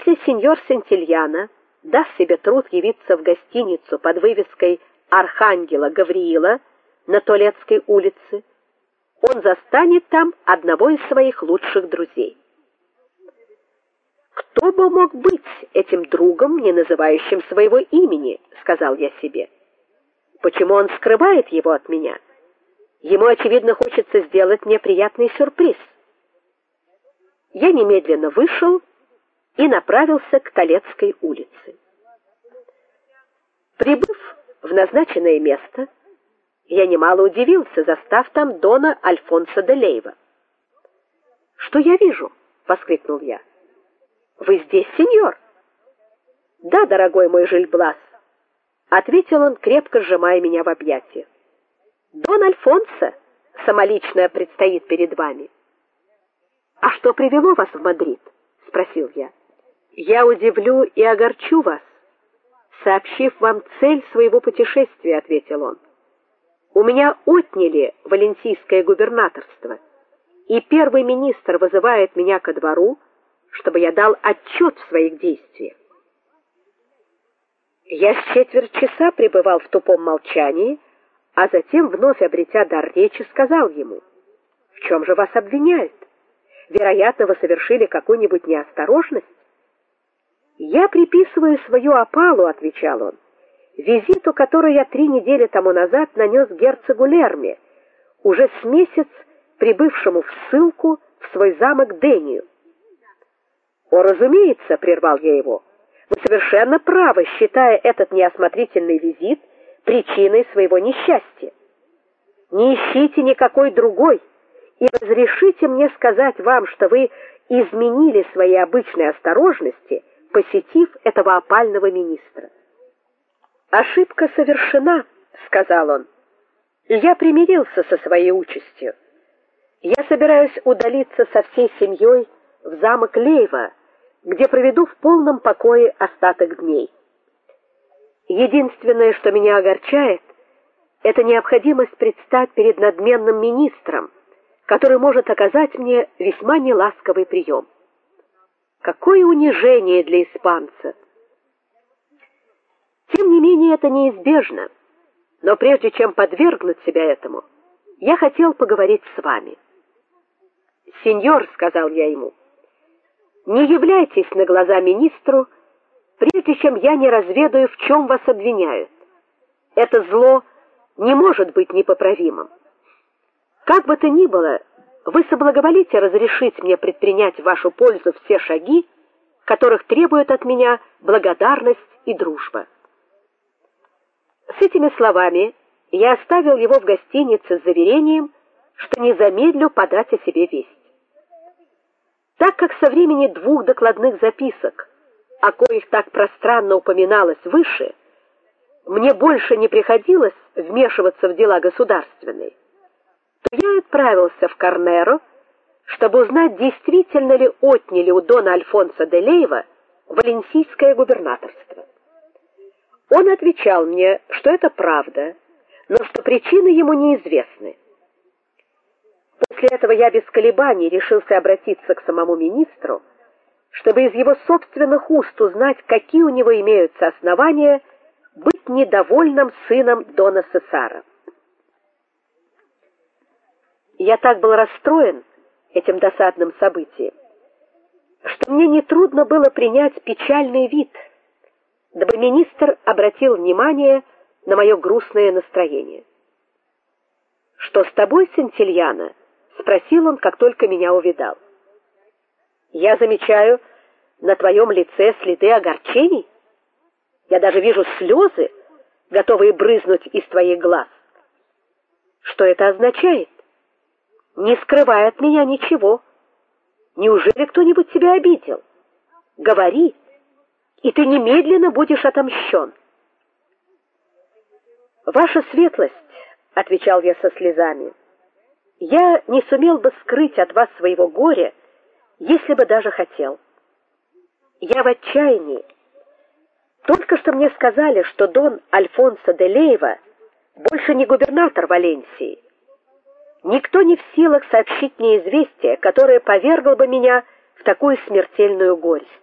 Если сеньор Сентильяна даст себе труд явиться в гостиницу под вывеской Архангела Гавриила на Толецкой улице, он застанет там одного из своих лучших друзей. Кто бы мог быть этим другом, не называющим своего имени, сказал я себе. Почему он скрывает его от меня? Ему очевидно хочется сделать мне приятный сюрприз. Я немедленно вышел и направился к Толецкой улице. Прибыв в назначенное место, я немало удивился, застав там дона Альфонсо де Лейва. "Что я вижу?" воскликнул я. "Вы здесь, сеньор?" "Да, дорогой мой Жильблас", ответил он, крепко сжимая меня в объятиях. "Дон Альфонсо самолично предстоит перед вами". "А что привело вас в Мадрид?" спросил я. "Я удивлю и огорчу вас, сообщив вам цель своего путешествия", ответил он. У меня отняли валенсийское губернаторство, и первый министр вызывает меня ко двору, чтобы я дал отчет в своих действиях. Я с четверть часа пребывал в тупом молчании, а затем, вновь обретя дар речи, сказал ему: "В чем же вас обвиняют? Вероятно, вы совершили какую-нибудь неосторожность?" "Я приписываю свою опалу", отвечал он визиту, который я три недели тому назад нанес герцогу Лерме, уже с месяц прибывшему в ссылку в свой замок Дению. "О, разумеется", прервал я его. "Вы совершенно правы, считая этот неосмотрительный визит причиной своего несчастья. Не ищите никакой другой и разрешите мне сказать вам, что вы изменили свои обычные осторожности, посетив этого опального министра. Ошибка совершена, сказал он. Я примирился со своей участью. Я собираюсь удалиться со всей семьей в замок Лейва, где проведу в полном покое остаток дней. Единственное, что меня огорчает, это необходимость предстать перед надменным министром, который может оказать мне весьма неласковый прием. Какое унижение для испанца! Тем не менее это неизбежно. Но прежде чем подвергнуть себя этому, я хотел поговорить с вами. "Сеньор", сказал я ему. "Не являйтесь на глаза министру, прежде чем я не разведаю, в чем вас обвиняют. Это зло не может быть непоправимым. Как бы то ни было, вы соблаговолите разрешить мне предпринять в вашу пользу все шаги, которых требует от меня благодарность и дружба. С этими словами я оставил его в гостинице с заверением, что не замедлю подать о себе весть. Так как со времени двух докладных записок, о коих так пространно упоминалось выше, мне больше не приходилось вмешиваться в дела государственные, то я отправился в Карнеро, чтобы узнать, действительно ли отняли у дона Альфонса де Лейва валенсийское губернаторство. Он отвечал мне, что это правда, но что причины ему неизвестны. После этого я без колебаний решился обратиться к самому министру, чтобы из его собственных уст узнать, какие у него имеются основания быть недовольным сыном дона Сесара. Я так был расстроен этим досадным событием, что мне не трудно было принять печальный вид – дабы министр обратил внимание на мое грустное настроение. Что с тобой, Сентильяна? спросил он, как только меня увидал. Я замечаю на твоем лице следы огорчений. Я даже вижу слезы, готовые брызнуть из твоих глаз. Что это означает? Не скрывай от меня ничего. Неужели кто-нибудь тебя обидел? Говори, и ты немедленно будешь отомщен. Ваша светлость, отвечал я со слезами. Я не сумел бы скрыть от вас своего горя, если бы даже хотел. Я в отчаянии. Только что мне сказали, что дон Альфонсо де Лейва больше не губернатор Валенсии. Никто не в силах сообщить мне известие, которое повергло бы меня в такую смертельную горесть.